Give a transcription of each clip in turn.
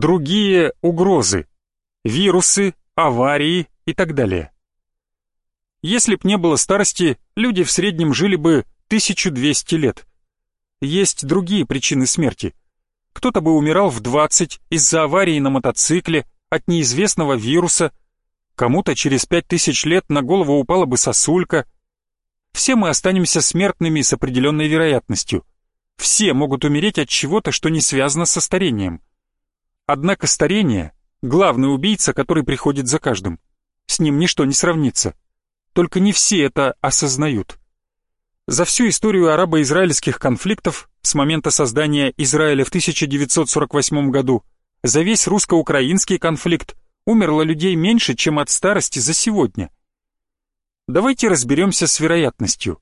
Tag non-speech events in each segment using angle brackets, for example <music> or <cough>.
другие угрозы, вирусы, аварии и так далее. Если б не было старости, люди в среднем жили бы 1200 лет. Есть другие причины смерти. Кто-то бы умирал в 20 из-за аварии на мотоцикле, от неизвестного вируса, кому-то через 5000 лет на голову упала бы сосулька. Все мы останемся смертными с определенной вероятностью. Все могут умереть от чего-то, что не связано со старением. Однако старение — главный убийца, который приходит за каждым. С ним ничто не сравнится. Только не все это осознают. За всю историю арабо-израильских конфликтов с момента создания Израиля в 1948 году, за весь русско-украинский конфликт умерло людей меньше, чем от старости за сегодня. Давайте разберемся с вероятностью.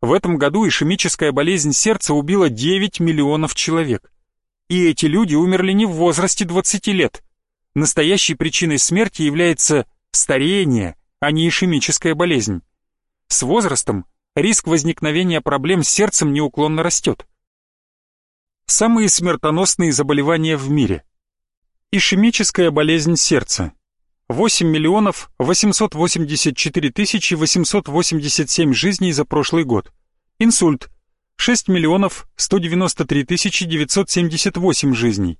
В этом году ишемическая болезнь сердца убила 9 миллионов человек. И эти люди умерли не в возрасте 20 лет. Настоящей причиной смерти является старение, а не ишемическая болезнь. С возрастом риск возникновения проблем с сердцем неуклонно растет. Самые смертоносные заболевания в мире. Ишемическая болезнь сердца. 8 миллионов 884 тысячи 887 жизней за прошлый год. Инсульт. 6 миллионов 193 тысячи 978 жизней.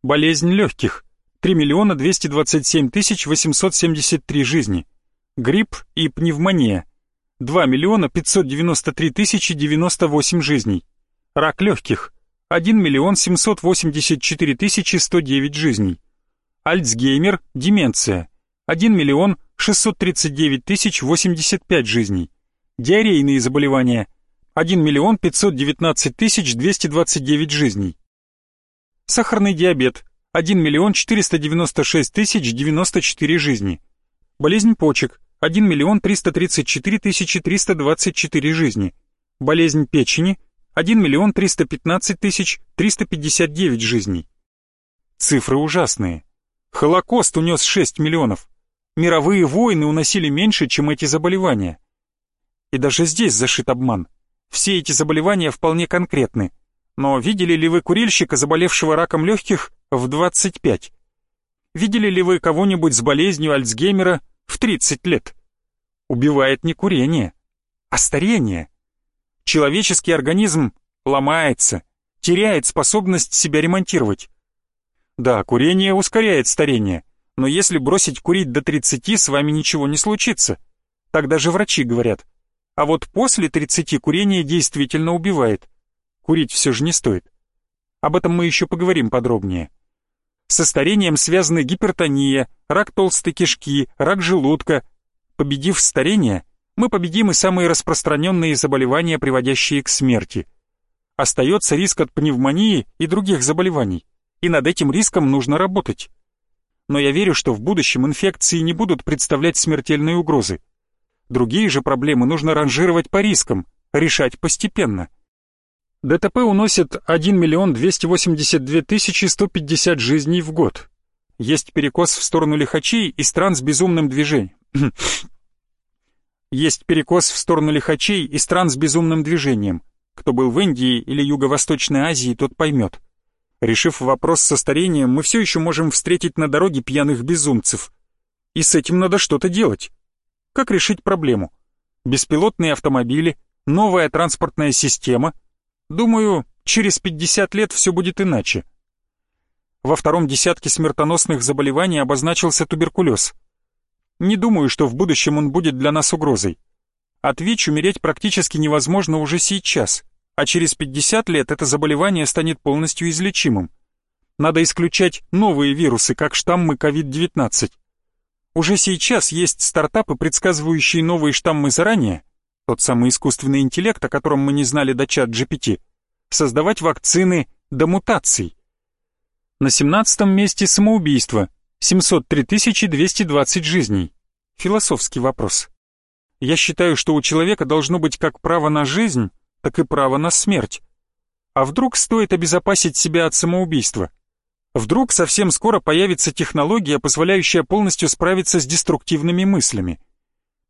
Болезнь легких. 3 миллиона 227 тысяч 873 жизни. Грипп и пневмония. 2 миллиона 593 тысячи 98 жизней. Рак легких. 1 миллион 784 тысячи 109 жизней. Альцгеймер, деменция. 1 миллион 639 тысяч 85 жизней. Диарейные заболевания. 1 миллион 519 тысяч 229 жизней. Сахарный диабет. 1 миллион 496 тысяч 94 жизни. Болезнь почек. 1 миллион 334 тысячи 324 жизни. Болезнь печени. 1 миллион 315 тысяч 359 жизней. Цифры ужасные. Холокост унес 6 миллионов. Мировые войны уносили меньше, чем эти заболевания. И даже здесь зашит обман. Все эти заболевания вполне конкретны. Но видели ли вы курильщика, заболевшего раком легких, в 25? Видели ли вы кого-нибудь с болезнью Альцгеймера в 30 лет? Убивает не курение, а старение. Человеческий организм ломается, теряет способность себя ремонтировать. Да, курение ускоряет старение, но если бросить курить до 30, с вами ничего не случится. Так даже врачи говорят. А вот после 30 курение действительно убивает. Курить все же не стоит. Об этом мы еще поговорим подробнее. Со старением связаны гипертония, рак толстой кишки, рак желудка. Победив старение, мы победим и самые распространенные заболевания, приводящие к смерти. Остается риск от пневмонии и других заболеваний, и над этим риском нужно работать но я верю, что в будущем инфекции не будут представлять смертельные угрозы. Другие же проблемы нужно ранжировать по рискам, решать постепенно. ДТП уносит 1 миллион 282 тысячи 150 жизней в год. Есть перекос в сторону лихачей и стран с безумным движением. <clears throat> Есть перекос в сторону лихачей и стран с безумным движением. Кто был в Индии или Юго-Восточной Азии, тот поймет. Решив вопрос со старением, мы все еще можем встретить на дороге пьяных безумцев. И с этим надо что-то делать. Как решить проблему? Беспилотные автомобили, новая транспортная система. Думаю, через 50 лет все будет иначе. Во втором десятке смертоносных заболеваний обозначился туберкулез. Не думаю, что в будущем он будет для нас угрозой. От ВИЧ умереть практически невозможно уже сейчас а через 50 лет это заболевание станет полностью излечимым. Надо исключать новые вирусы, как штаммы COVID-19. Уже сейчас есть стартапы, предсказывающие новые штаммы заранее, тот самый искусственный интеллект, о котором мы не знали до чат GPT, создавать вакцины до мутаций. На 17 месте самоубийство, 703 220 жизней. Философский вопрос. Я считаю, что у человека должно быть как право на жизнь, так и право на смерть. А вдруг стоит обезопасить себя от самоубийства? Вдруг совсем скоро появится технология, позволяющая полностью справиться с деструктивными мыслями.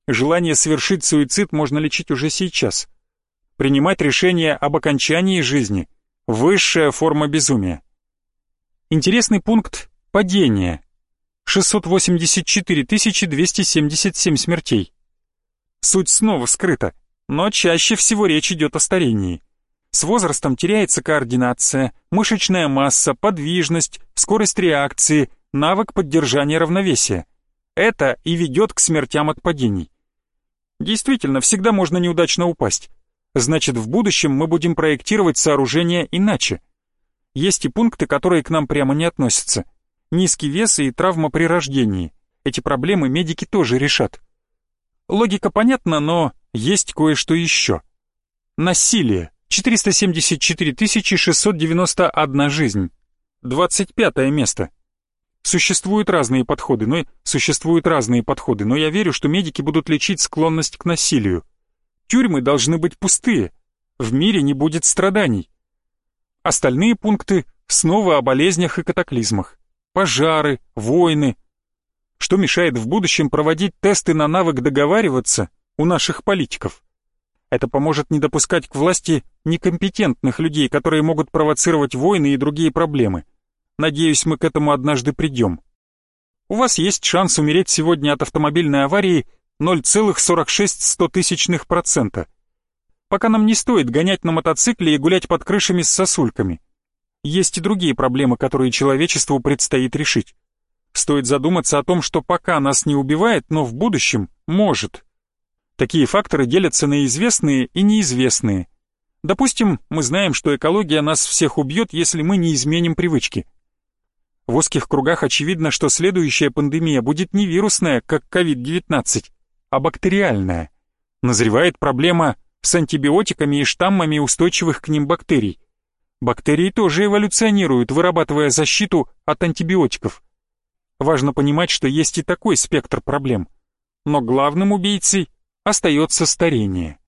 Желание совершить суицид можно лечить уже сейчас. Принимать решение об окончании жизни – высшая форма безумия. Интересный пункт – падение. 684 277 смертей. Суть снова скрыта, но чаще всего речь идет о старении. С возрастом теряется координация, мышечная масса, подвижность, скорость реакции, навык поддержания равновесия. Это и ведет к смертям от падений. Действительно, всегда можно неудачно упасть. Значит, в будущем мы будем проектировать сооружения иначе. Есть и пункты, которые к нам прямо не относятся. Низкий вес и травма при рождении. Эти проблемы медики тоже решат. Логика понятна, но есть кое-что еще. Насилие. 474 691 жизнь. 25 место. Существуют разные подходы, но существуют разные подходы, но я верю, что медики будут лечить склонность к насилию. Тюрьмы должны быть пустые. В мире не будет страданий. Остальные пункты снова о болезнях и катаклизмах. Пожары, войны. Что мешает в будущем проводить тесты на навык договариваться у наших политиков? Это поможет не допускать к власти некомпетентных людей, которые могут провоцировать войны и другие проблемы. Надеюсь, мы к этому однажды придем. У вас есть шанс умереть сегодня от автомобильной аварии 0,46%. Пока нам не стоит гонять на мотоцикле и гулять под крышами с сосульками. Есть и другие проблемы, которые человечеству предстоит решить. Стоит задуматься о том, что пока нас не убивает, но в будущем может. Такие факторы делятся на известные и неизвестные. Допустим, мы знаем, что экология нас всех убьет, если мы не изменим привычки. В узких кругах очевидно, что следующая пандемия будет не вирусная, как COVID-19, а бактериальная. Назревает проблема с антибиотиками и штаммами устойчивых к ним бактерий. Бактерии тоже эволюционируют, вырабатывая защиту от антибиотиков. Важно понимать, что есть и такой спектр проблем. Но главным убийцей остается старение.